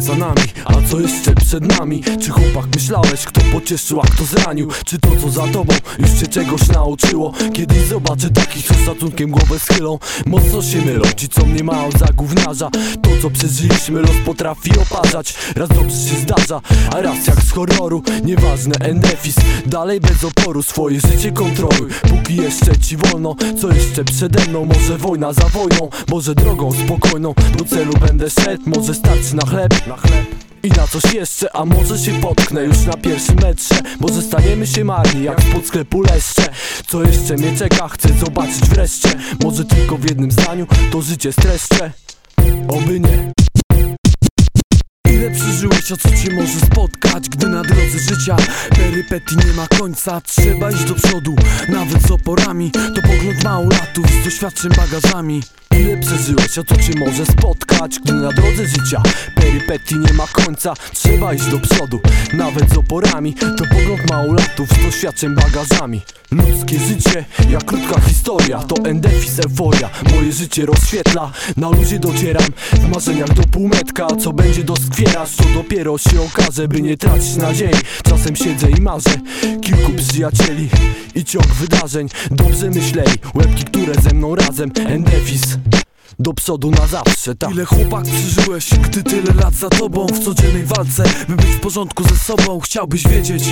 za nami, a co jeszcze przed nami? Czy chłopak myślałeś, kto pocieszył, a kto zranił? Czy to co za tobą już cię czegoś nauczyło? Kiedyś zobaczę takich, co z szacunkiem głowę schylą Mocno się mylą, ci co mnie mają za gówniarza. To co przeżyliśmy los potrafi oparzać. Raz dobrze się zdarza, a raz jak z horroru. Nieważne, endefis, dalej bez oporu. Swoje życie kontroluj, póki jeszcze ci wolno. Co jeszcze przede mną, może wojna za wojną Może drogą spokojną, do celu będę szedł Może starczy na chleb, na chleb. I na coś jeszcze, a może się potknę już na pierwszym metrze Może staniemy się marni jak spod sklepu leszcze. Co jeszcze mnie czeka, chcę zobaczyć wreszcie. Może tylko w jednym zdaniu to życie streszczę. Oby nie. Ile przeżyłeś, a co cię może spotkać Gdy na drodze życia perypetii nie ma końca? Trzeba iść do przodu, nawet z oporami. To pogląd małolatów z doświadczeń bagażami Ile przeżyłeś, a co cię może spotkać? Gdy na drodze życia perypetii nie ma końca Trzeba iść do przodu, nawet z oporami To pogląd małolatów z doświadczeń bagażami. Ludzkie życie, jak krótka historia To endefis, euforia, moje życie rozświetla Na luzie docieram, w marzeniach do półmetka Co będzie doskwierasz, to dopiero się okaże By nie tracić nadziei, czasem siedzę i marzę Kilku przyjacieli i ciąg wydarzeń. Dobrze myśleli, łebki, które ze mną razem. Endefis do przodu na zawsze, tak Ile chłopak przeżyłeś, gdy tyle lat za tobą W codziennej walce, by być w porządku ze sobą Chciałbyś wiedzieć,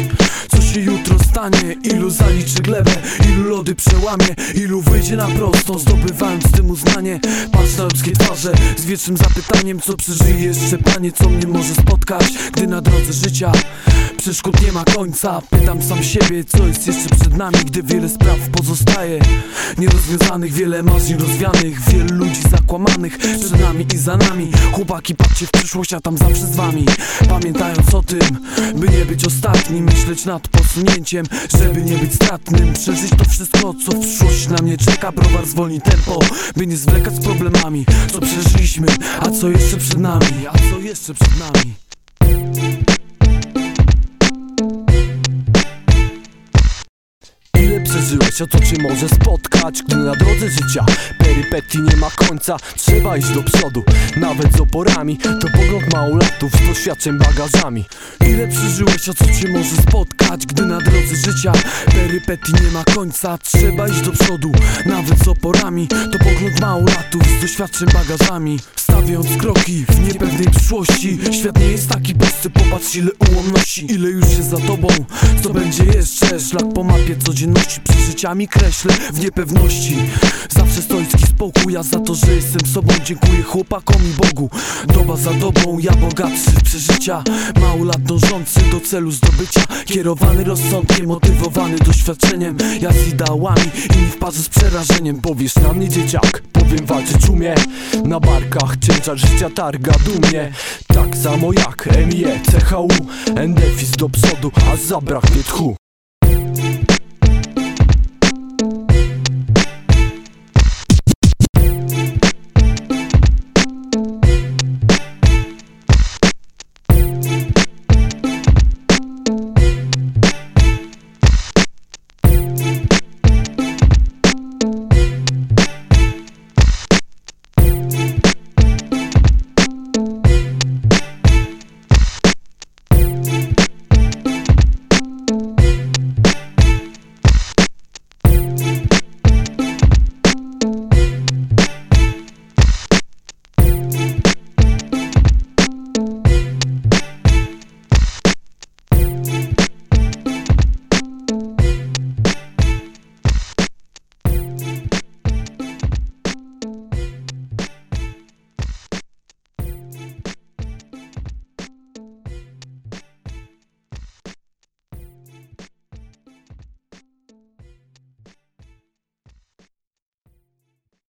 co się jutro stanie. Ilu zaliczy glebę, ilu lody przełamie Ilu wyjdzie na prostą, zdobywając tym uznanie. Patrz na ludzkie twarze, z wiecznym zapytaniem Co przeżyje jeszcze panie, co mnie może spotkać Gdy na drodze życia przeszkód nie ma końca. Pytam sam siebie, co jest jeszcze przed nami Gdy wiele spraw pozostaje. Nierozwiązanych, wiele marzeń rozwianych Wielu ludzi zakłamanych przed nami i za nami. Chłopaki, patrzcie w przyszłość, a tam zawsze z wami. Pamiętając o tym, by nie być ostatnim Myśleć nad posunięciem, żeby nie być stratnym. Przeżyć to wszystko, co w przyszłości na mnie czeka. Browar zwolni tempo, by nie zwlekać z problemami Co przeżyliśmy, a co jeszcze przed nami A co jeszcze przed nami przeżyłeś, a co cię może spotkać Gdy na drodze życia perypetii nie ma końca. Trzeba iść do przodu, nawet z oporami. To pogląd małolatów z doświadczeń bagażami. Ile przeżyłeś, a co cię może spotkać Gdy na drodze życia perypetii nie ma końca? Trzeba iść do przodu, nawet z oporami. To pogląd małolatów z doświadczeń bagażami. Stawiając kroki w niepewnej przyszłości Świat nie jest taki prosty, popatrz ile ułomności Ile już jest za tobą, co będzie jeszcze Szlak po mapie codzienności, przeżyciami kreślę w niepewności. Zawsze stoicki spokój, ja za to, że jestem sobą Dziękuję chłopakom i Bogu. Doba za dobą, ja bogatszy przeżycia. Mało lat dążący do celu zdobycia. Kierowany rozsądkiem, motywowany doświadczeniem. Ja z ideałami, inni w parze z przerażeniem. Powiesz na mnie dzieciak, powiem walczyć umie Na barkach ciężar życia targa dumnie Tak samo jak MIE, CHU Endefis do przodu, a zabraknie tchu